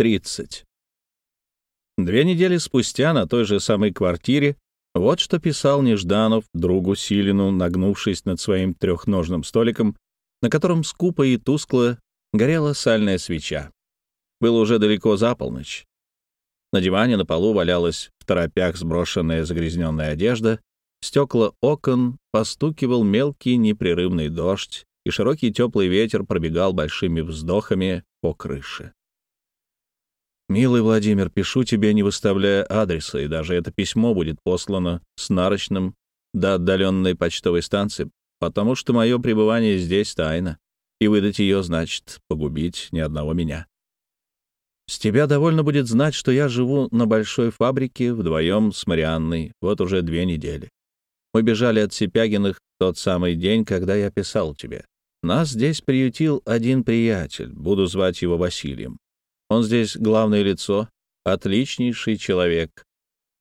30. Две недели спустя на той же самой квартире вот что писал Нежданов другу Силину, нагнувшись над своим трехножным столиком, на котором скупо и тускло горела сальная свеча. Было уже далеко за полночь. На диване на полу валялась в торопях сброшенная загрязненная одежда, стекла окон постукивал мелкий непрерывный дождь, и широкий теплый ветер пробегал большими вздохами по крыше. «Милый Владимир, пишу тебе, не выставляя адреса, и даже это письмо будет послано с нарочным до отдаленной почтовой станции, потому что мое пребывание здесь тайна, и выдать ее значит погубить ни одного меня. С тебя довольно будет знать, что я живу на большой фабрике вдвоем с Марианной вот уже две недели. Мы бежали от Сипягиных тот самый день, когда я писал тебе. Нас здесь приютил один приятель, буду звать его Василием. Он здесь главное лицо, отличнейший человек.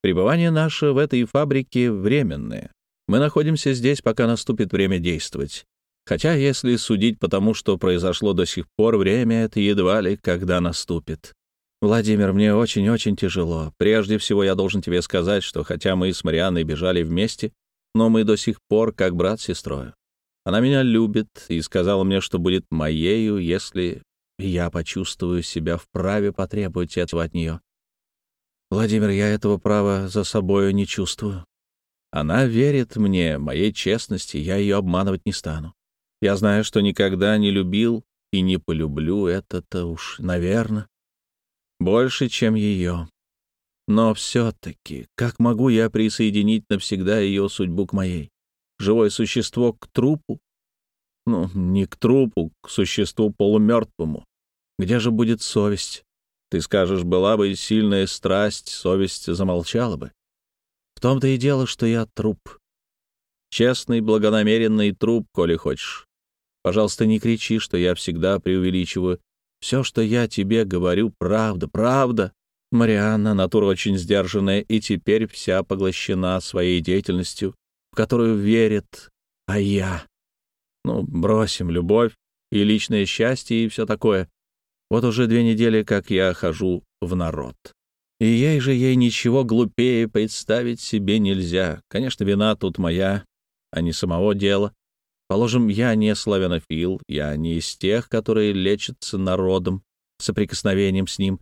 Пребывание наше в этой фабрике временное. Мы находимся здесь, пока наступит время действовать. Хотя, если судить по тому, что произошло до сих пор, время это едва ли когда наступит. Владимир, мне очень-очень тяжело. Прежде всего, я должен тебе сказать, что хотя мы с Марианной бежали вместе, но мы до сих пор как брат с сестрой. Она меня любит и сказала мне, что будет моею, если я почувствую себя вправе потребовать этого от нее. Владимир, я этого права за собою не чувствую. Она верит мне, моей честности, я ее обманывать не стану. Я знаю, что никогда не любил и не полюблю это-то уж, наверное, больше, чем ее. Но все-таки, как могу я присоединить навсегда ее судьбу к моей? Живое существо к трупу? Ну, не к трупу, к существу полумертвому. Где же будет совесть? Ты скажешь, была бы сильная страсть, совесть замолчала бы. В том-то и дело, что я труп. Честный, благонамеренный труп, коли хочешь. Пожалуйста, не кричи, что я всегда преувеличиваю. Все, что я тебе говорю, правда, правда. Марианна, натура очень сдержанная, и теперь вся поглощена своей деятельностью, в которую верит, а я... Ну, бросим любовь и личное счастье и все такое. Вот уже две недели, как я хожу в народ. И ей же ей ничего глупее представить себе нельзя. Конечно, вина тут моя, а не самого дела. Положим, я не славянофил, я не из тех, которые лечатся народом, соприкосновением с ним.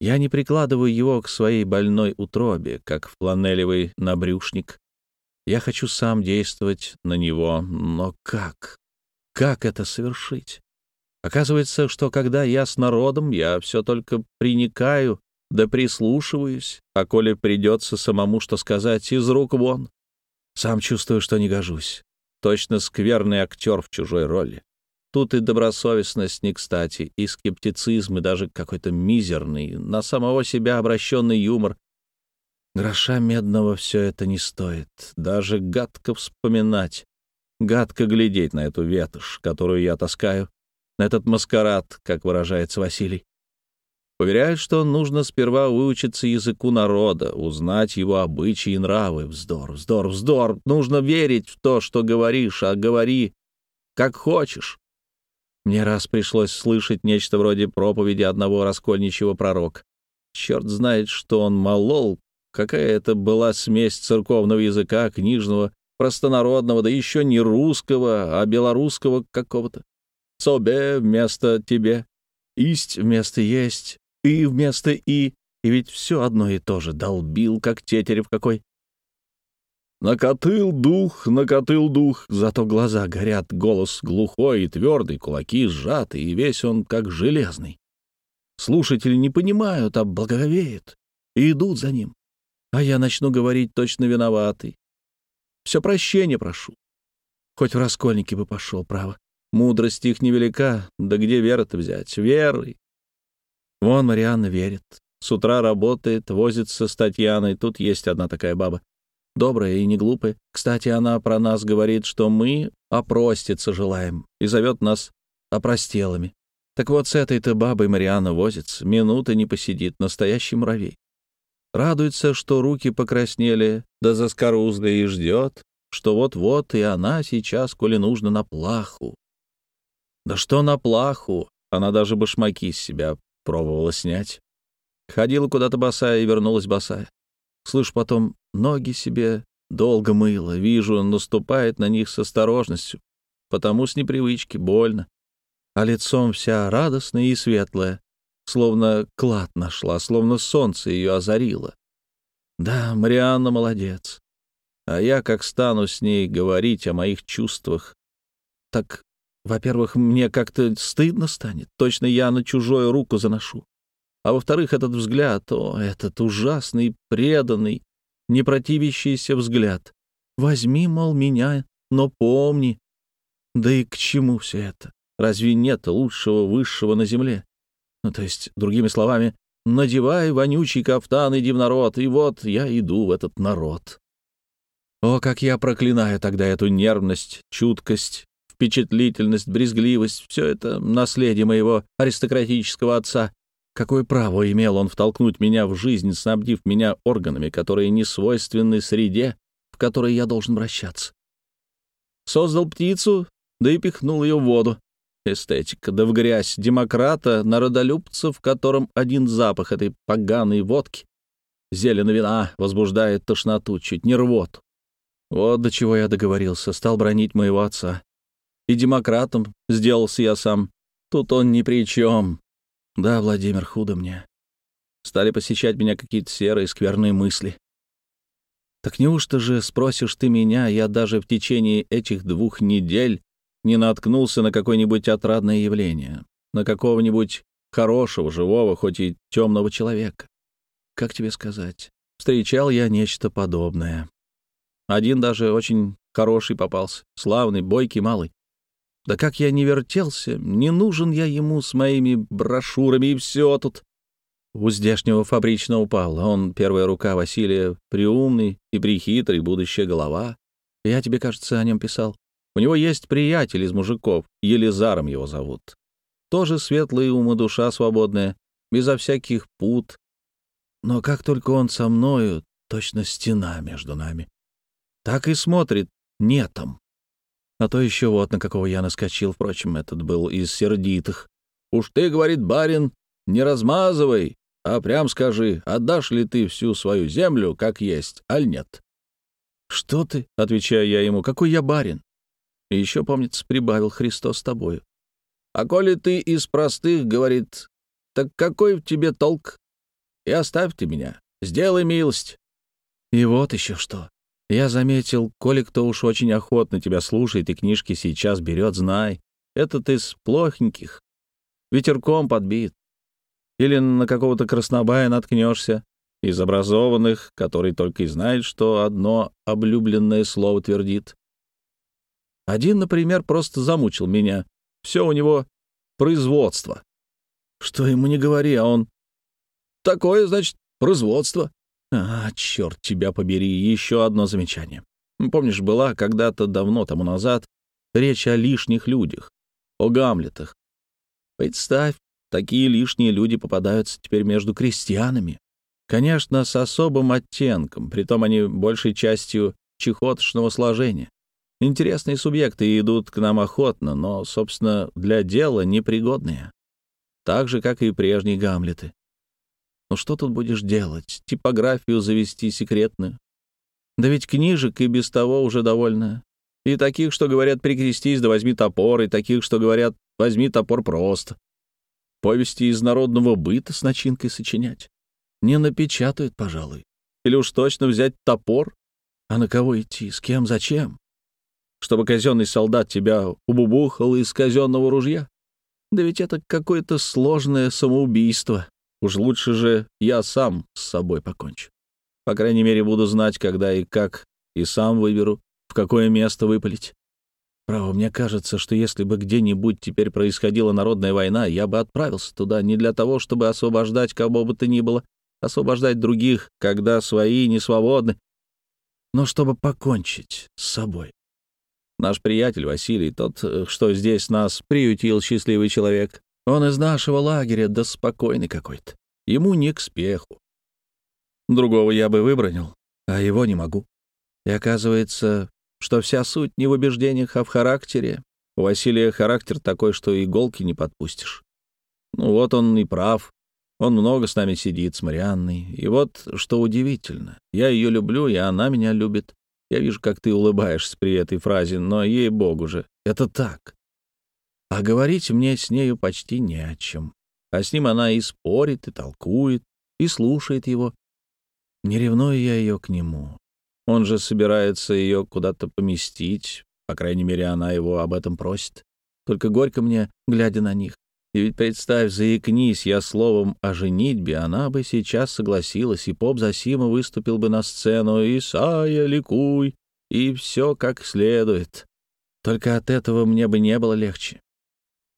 Я не прикладываю его к своей больной утробе, как фланелевый набрюшник. Я хочу сам действовать на него, но как? Как это совершить? Оказывается, что когда я с народом, я все только приникаю да прислушиваюсь, а коли придется самому что сказать, из рук вон. Сам чувствую, что не гожусь. Точно скверный актер в чужой роли. Тут и добросовестность не кстати, и скептицизм, и даже какой-то мизерный, на самого себя обращенный юмор. Гроша медного все это не стоит. Даже гадко вспоминать. Гадко глядеть на эту ветошь, которую я таскаю, этот маскарад, как выражается Василий. Уверяют, что нужно сперва выучиться языку народа, узнать его обычаи и нравы. Вздор, вздор, вздор. Нужно верить в то, что говоришь, а говори, как хочешь. Мне раз пришлось слышать нечто вроде проповеди одного раскольничьего пророка. Черт знает, что он молол, какая это была смесь церковного языка, книжного, простонародного, да еще не русского, а белорусского какого-то. Собе вместо тебе, исть вместо есть, и вместо и, и ведь все одно и то же, долбил, как тетерев какой. Накатыл дух, накатыл дух, зато глаза горят, голос глухой и твердый, кулаки сжаты, и весь он как железный. Слушатели не понимают, а благоговеют и идут за ним. А я начну говорить точно виноватый. Все прощения прошу. Хоть в раскольники бы пошел, право. Мудрость их невелика, да где вера-то взять? Верой. Вон Марианна верит. С утра работает, возится с Татьяной. Тут есть одна такая баба. Добрая и не глупая. Кстати, она про нас говорит, что мы опроститься желаем, и зовет нас опростелами. Так вот, с этой-то бабой Марианна возится, минуты не посидит, настоящий муравей. Радуется, что руки покраснели, да заскорузли и ждет, что вот-вот и она сейчас, коли нужно, на плаху. Да что на плаху? Она даже башмаки с себя пробовала снять. Ходила куда-то босая и вернулась босая. Слышу потом, ноги себе долго мыла, вижу, наступает на них с осторожностью, потому с непривычки больно. А лицом вся радостная и светлая, словно клад нашла, словно солнце ее озарило. Да, Марианна молодец. А я, как стану с ней говорить о моих чувствах, так, во-первых, мне как-то стыдно станет. Точно я на чужую руку заношу. А во-вторых, этот взгляд, о, этот ужасный, преданный, не противящийся взгляд. Возьми, мол, меня, но помни. Да и к чему все это? Разве нет лучшего высшего на земле? Ну, то есть, другими словами, надевай вонючий кафтан, иди в народ, и вот я иду в этот народ. О, как я проклинаю тогда эту нервность, чуткость, впечатлительность, брезгливость, все это наследие моего аристократического отца. Какое право имел он втолкнуть меня в жизнь, снабдив меня органами, которые не свойственны среде, в которой я должен вращаться? Создал птицу, да и пихнул ее в воду. Эстетика, да в грязь демократа, народолюбца, в котором один запах этой поганой водки, зелено вина, возбуждает тошноту, чуть не рвоту. Вот до чего я договорился, стал бронить моего отца. И демократом сделался я сам. Тут он ни при чем. Да, Владимир, худо мне. Стали посещать меня какие-то серые, скверные мысли. Так неужто же, спросишь ты меня, я даже в течение этих двух недель не наткнулся на какое-нибудь отрадное явление, на какого-нибудь хорошего, живого, хоть и темного человека? Как тебе сказать? Встречал я нечто подобное. Один даже очень хороший попался, славный, бойкий, малый. Да как я не вертелся, не нужен я ему с моими брошюрами, и все тут. У здешнего фабричного Павла он первая рука Василия, приумный и прихитрый, будущая голова. Я тебе, кажется, о нем писал. У него есть приятель из мужиков, Елизаром его зовут. Тоже светлый ум и душа свободная, безо всяких пут. Но как только он со мною, точно стена между нами. Так и смотрит нетом. А то еще вот на какого я наскочил, впрочем, этот был из сердитых. «Уж ты, — говорит барин, — не размазывай, а прям скажи, отдашь ли ты всю свою землю, как есть, аль нет?» «Что ты?» — отвечаю я ему. «Какой я барин?» И еще, помнится, прибавил Христос с тобою. «А коли ты из простых, — говорит, — так какой в тебе толк? И оставь ты меня, сделай милость». И вот еще что. Я заметил, коли кто уж очень охотно тебя слушает и книжки сейчас берет, знай, этот из плохеньких. Ветерком подбит. Или на какого-то краснобая наткнешься, из образованных, который только и знает, что одно облюбленное слово твердит. Один, например, просто замучил меня. Все у него производство. Что ему не говори, а он... Такое, значит, производство. А, черт тебя побери, еще одно замечание. Помнишь, была когда-то давно тому назад речь о лишних людях, о Гамлетах. Представь, такие лишние люди попадаются теперь между крестьянами. Конечно, с особым оттенком, притом они большей частью чехотошного сложения. Интересные субъекты идут к нам охотно, но, собственно, для дела непригодные. Так же, как и прежние Гамлеты. Ну что тут будешь делать? Типографию завести секретную? Да ведь книжек и без того уже довольно. И таких, что говорят «прикрестись, да возьми топор», и таких, что говорят «возьми топор просто». Повести из народного быта с начинкой сочинять. Не напечатают, пожалуй. Или уж точно взять топор? А на кого идти? С кем? Зачем? Чтобы казенный солдат тебя убубухал из казенного ружья? Да ведь это какое-то сложное самоубийство. Уж лучше же я сам с собой покончу. По крайней мере, буду знать, когда и как, и сам выберу, в какое место выпалить. Право, мне кажется, что если бы где-нибудь теперь происходила народная война, я бы отправился туда не для того, чтобы освобождать кого бы то ни было, освобождать других, когда свои не свободны, но чтобы покончить с собой. Наш приятель Василий, тот, э, что здесь нас приютил счастливый человек, он из нашего лагеря, да спокойный какой-то. Ему не к спеху. Другого я бы выбронил, а его не могу. И оказывается, что вся суть не в убеждениях, а в характере. У Василия характер такой, что иголки не подпустишь. Ну вот он и прав. Он много с нами сидит, с Марианной. И вот что удивительно. Я ее люблю, и она меня любит. Я вижу, как ты улыбаешься при этой фразе, но, ей-богу же, это так. А говорить мне с нею почти не о чем. А с ним она и спорит, и толкует, и слушает его. Не ревную я ее к нему. Он же собирается ее куда-то поместить. По крайней мере, она его об этом просит. Только горько мне, глядя на них. И ведь представь, заикнись я словом о женитьбе, она бы сейчас согласилась, и поп Засима выступил бы на сцену, «Исайя, ликуй!» и все как следует. Только от этого мне бы не было легче.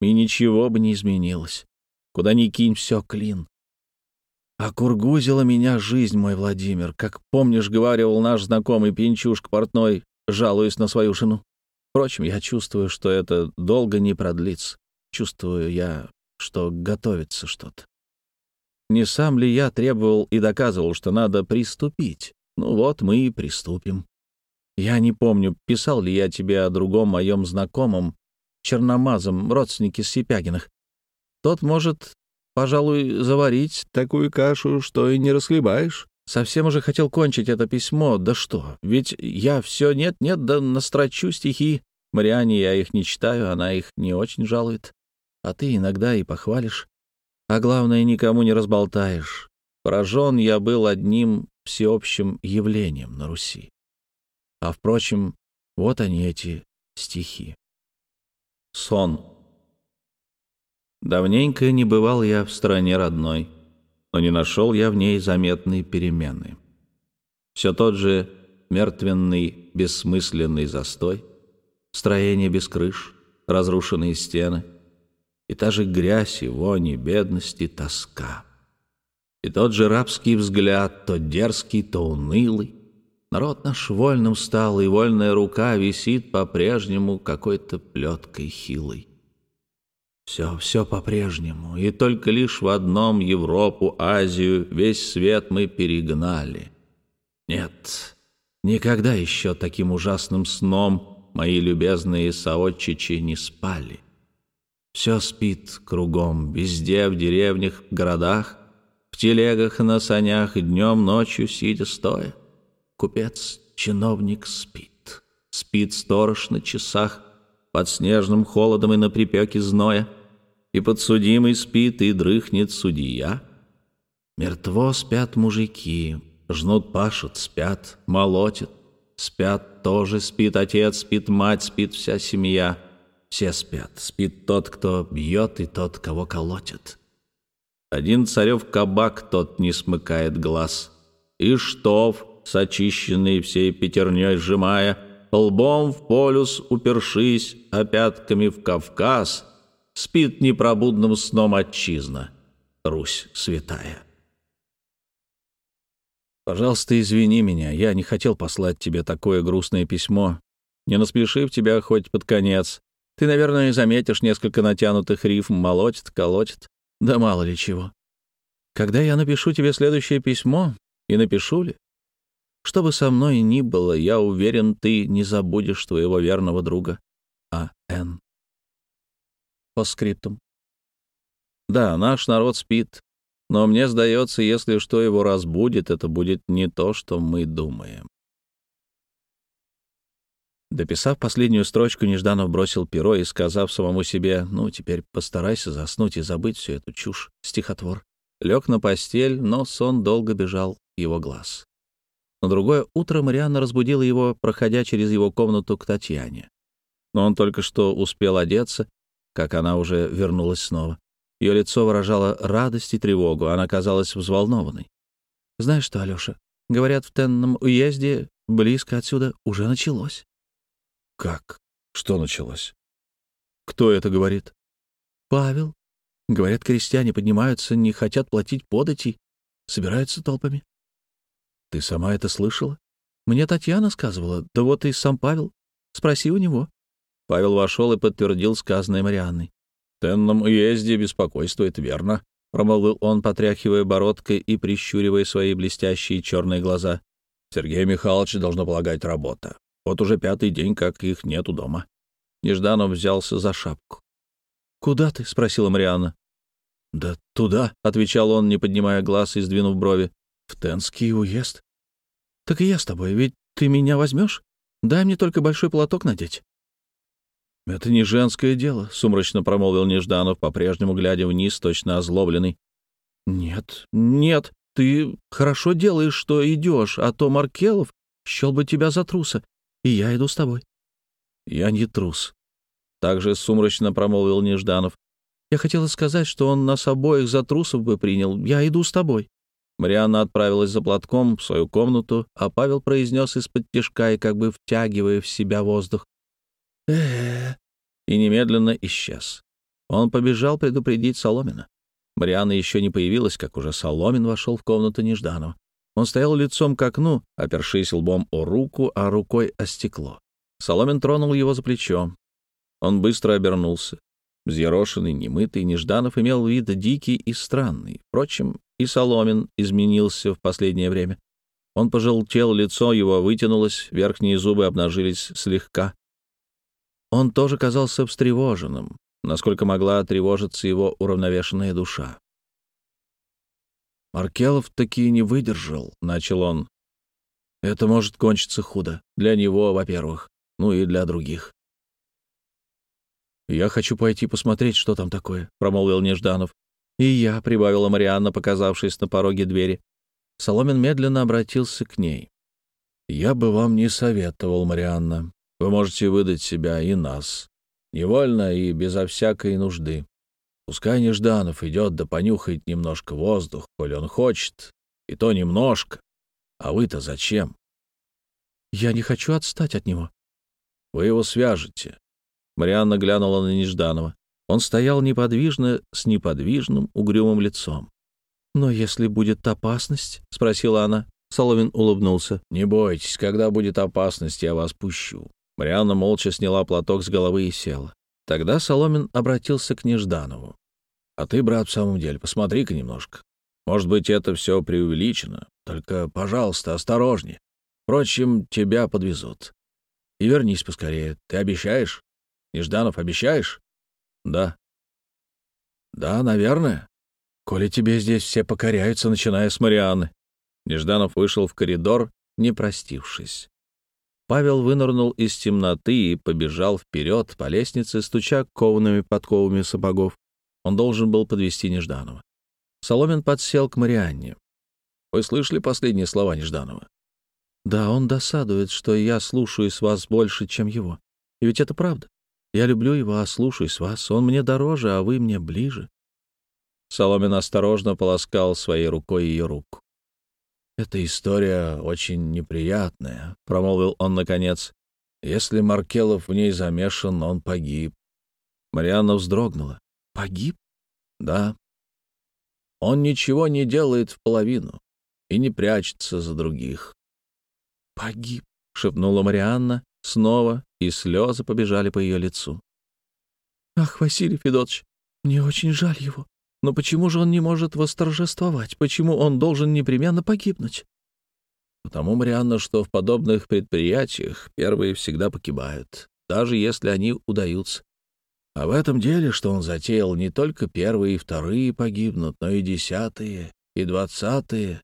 И ничего бы не изменилось. Куда ни кинь, все клин. А кургузила меня жизнь, мой Владимир, как помнишь, говаривал наш знакомый пинчушка портной, жалуясь на свою жену. Впрочем, я чувствую, что это долго не продлится. Чувствую я, что готовится что-то. Не сам ли я требовал и доказывал, что надо приступить? Ну вот, мы и приступим. Я не помню, писал ли я тебе о другом моем знакомом, черномазом, родственнике Сипягиных. Тот может, пожалуй, заварить такую кашу, что и не расхлебаешь. Совсем уже хотел кончить это письмо, да что, ведь я все нет-нет, да настрочу стихи. Мариане я их не читаю, она их не очень жалует а ты иногда и похвалишь. А главное, никому не разболтаешь. Поражен я был одним всеобщим явлением на Руси. А, впрочем, вот они, эти стихи. Сон. Давненько не бывал я в стране родной, но не нашел я в ней заметной перемены. Все тот же мертвенный, бессмысленный застой, строение без крыш, разрушенные стены — и та же грязь и вони, бедность и тоска. И тот же рабский взгляд, то дерзкий, то унылый. Народ наш вольным стал, и вольная рука висит по-прежнему какой-то плеткой хилой. Все, все по-прежнему, и только лишь в одном Европу, Азию, весь свет мы перегнали. Нет, никогда еще таким ужасным сном мои любезные соотчичи не спали. Все спит кругом, везде, в деревнях, в городах, в телегах, на санях, днем, ночью, сидя стоя. Купец, чиновник спит, спит сторож на часах, под снежным холодом и на припеке зноя, и подсудимый спит, и дрыхнет судья. Мертво спят мужики, жнут, пашут, спят, молотят, спят, тоже спит отец, спит мать, спит вся семья — все спят. Спит тот, кто бьет, и тот, кого колотит. Один царев кабак тот не смыкает глаз. И штоф, с очищенной всей пятерней сжимая, лбом в полюс упершись, а пятками в Кавказ, спит непробудным сном отчизна, Русь святая. Пожалуйста, извини меня, я не хотел послать тебе такое грустное письмо, не насмешив тебя хоть под конец. Ты, наверное, заметишь несколько натянутых рифм, молотит, колотит, да мало ли чего. Когда я напишу тебе следующее письмо, и напишу ли, что бы со мной ни было, я уверен, ты не забудешь твоего верного друга А.Н. По скриптум. Да, наш народ спит, но мне сдается, если что его разбудит, это будет не то, что мы думаем. Дописав последнюю строчку, Нежданов бросил перо и, сказав самому себе, «Ну, теперь постарайся заснуть и забыть всю эту чушь, стихотвор», лег на постель, но сон долго бежал его глаз. На другое утро Марианна разбудила его, проходя через его комнату к Татьяне. Но он только что успел одеться, как она уже вернулась снова. Ее лицо выражало радость и тревогу, она казалась взволнованной. «Знаешь что, Алёша, говорят, в Тенном уезде, близко отсюда, уже началось». Как? Что началось? Кто это говорит? Павел. Говорят, крестьяне поднимаются, не хотят платить подати, собираются толпами. Ты сама это слышала? Мне Татьяна сказывала, да вот и сам Павел. Спроси у него. Павел вошел и подтвердил сказанное Марианной. — Тенном уезде беспокойство, это верно, — промолвил он, потряхивая бородкой и прищуривая свои блестящие черные глаза. — Сергей Михайлович должно полагать работа. Вот уже пятый день, как их нету дома. Нежданов взялся за шапку. «Куда ты?» — спросила Марианна. «Да туда», — отвечал он, не поднимая глаз и сдвинув брови. «В Тенский уезд». «Так и я с тобой, ведь ты меня возьмешь? Дай мне только большой платок надеть». «Это не женское дело», — сумрачно промолвил Нежданов, по-прежнему глядя вниз, точно озлобленный. «Нет, нет, ты хорошо делаешь, что идешь, а то Маркелов счел бы тебя за труса, и я иду с тобой». «Я не трус», — также сумрачно промолвил Нежданов. «Я хотела сказать, что он нас обоих за трусов бы принял. Я иду с тобой». Марианна отправилась за платком в свою комнату, а Павел произнес из-под тяжка и как бы втягивая в себя воздух. э И немедленно исчез. Он побежал предупредить Соломина. Марианна еще не появилась, как уже Соломин вошел в комнату Нежданова. Он стоял лицом к окну, опершись лбом о руку, а рукой о стекло. Соломин тронул его за плечо. Он быстро обернулся. Взъерошенный, немытый, Нежданов имел вид дикий и странный. Впрочем, и Соломин изменился в последнее время. Он пожелтел, лицо его вытянулось, верхние зубы обнажились слегка. Он тоже казался встревоженным, насколько могла тревожиться его уравновешенная душа. «Маркелов таки не выдержал», — начал он. «Это может кончиться худо. Для него, во-первых, ну и для других». «Я хочу пойти посмотреть, что там такое», — промолвил Нежданов. «И я», — прибавила Марианна, показавшись на пороге двери. Соломин медленно обратился к ней. «Я бы вам не советовал, Марианна. Вы можете выдать себя и нас. Невольно и безо всякой нужды. Пускай Нежданов идет да понюхает немножко воздух, коль он хочет, и то немножко. А вы-то зачем? Я не хочу отстать от него. Вы его свяжете. Марианна глянула на Нежданова. Он стоял неподвижно, с неподвижным, угрюмым лицом. «Но если будет опасность?» — спросила она. Соломин улыбнулся. «Не бойтесь, когда будет опасность, я вас пущу. Марианна молча сняла платок с головы и села. Тогда Соломин обратился к Нежданову. «А ты, брат, в самом деле, посмотри-ка немножко. Может быть, это все преувеличено. Только, пожалуйста, осторожнее. Впрочем, тебя подвезут. И вернись поскорее. Ты обещаешь? Нежданов, обещаешь?» «Да». «Да, наверное. Коли тебе здесь все покоряются, начиная с Марианны». Нежданов вышел в коридор, не простившись. Павел вынырнул из темноты и побежал вперед по лестнице, стуча коваными подковами сапогов. Он должен был подвести Нежданова. Соломин подсел к Марианне. «Вы слышали последние слова Нежданова?» «Да, он досадует, что я слушаюсь вас больше, чем его. И ведь это правда. Я люблю его, а слушаюсь вас. Он мне дороже, а вы мне ближе». Соломин осторожно полоскал своей рукой ее руку. «Эта история очень неприятная», — промолвил он наконец. «Если Маркелов в ней замешан, он погиб». Марианна вздрогнула. «Погиб?» «Да. Он ничего не делает в половину и не прячется за других». «Погиб», — шепнула Марианна снова, и слезы побежали по ее лицу. «Ах, Василий Федотович, мне очень жаль его. Но почему же он не может восторжествовать? Почему он должен непременно погибнуть? Потому, Марианна, что в подобных предприятиях первые всегда погибают, даже если они удаются. А в этом деле, что он затеял, не только первые и вторые погибнут, но и десятые, и двадцатые.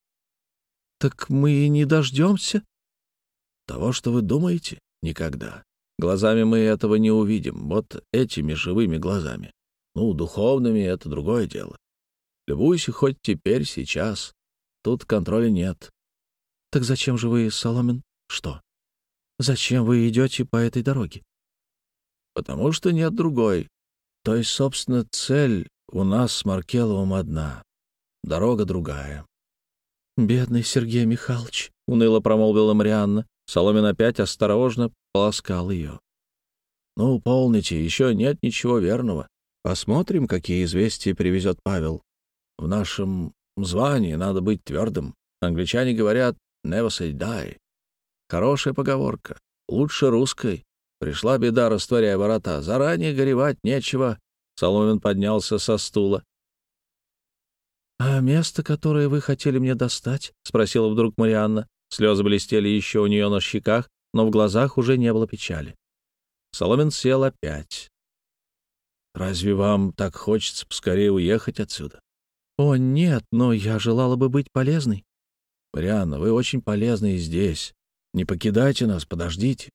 Так мы и не дождемся? Того, что вы думаете, никогда. Глазами мы этого не увидим, вот этими живыми глазами. Ну, духовными — это другое дело. Любуйся хоть теперь, сейчас. Тут контроля нет. Так зачем же вы, Соломин? Что? Зачем вы идете по этой дороге? Потому что нет другой. То есть, собственно, цель у нас с Маркеловым одна. Дорога другая. «Бедный Сергей Михайлович», — уныло промолвила Марианна. Соломин опять осторожно полоскал ее. «Ну, полните, еще нет ничего верного. Посмотрим, какие известия привезет Павел. В нашем звании надо быть твердым. Англичане говорят «never say die». Хорошая поговорка. Лучше русской. Пришла беда, растворяя ворота. Заранее горевать нечего. Соломин поднялся со стула. «А место, которое вы хотели мне достать?» — спросила вдруг Марианна. Слезы блестели еще у нее на щеках, но в глазах уже не было печали. Соломин сел опять. Разве вам так хочется поскорее уехать отсюда? «О, нет, но я желала бы быть полезной». «Марианна, вы очень полезны здесь. Не покидайте нас, подождите».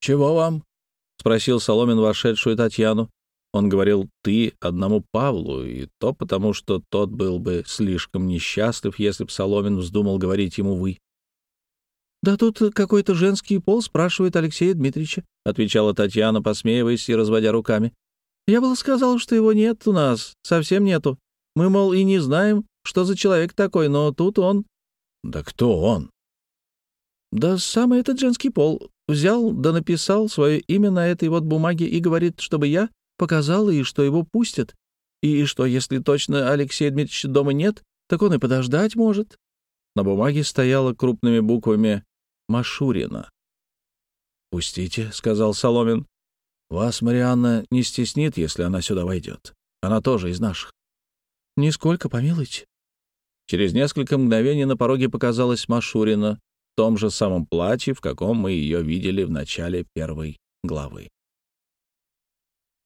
«Чего вам?» — спросил Соломин вошедшую Татьяну. Он говорил «ты» одному Павлу, и то потому, что тот был бы слишком несчастлив, если б Соломин вздумал говорить ему «вы». «Да тут какой-то женский пол спрашивает Алексея Дмитриевича», — отвечала Татьяна, посмеиваясь и разводя руками. «Я было сказал, что его нет у нас, совсем нету. Мы, мол, и не знаем, что за человек такой, но тут он». «Да кто он?» «Да самый этот женский пол. Взял да написал свое имя на этой вот бумаге и говорит, чтобы я показал и что его пустят, и что, если точно Алексея Дмитриевича дома нет, так он и подождать может». На бумаге стояло крупными буквами Машурина. «Пустите», — сказал Соломин. «Вас, Марианна, не стеснит, если она сюда войдет. Она тоже из наших». «Нисколько, помилуйте». Через несколько мгновений на пороге показалась Машурина в том же самом платье, в каком мы ее видели в начале первой главы.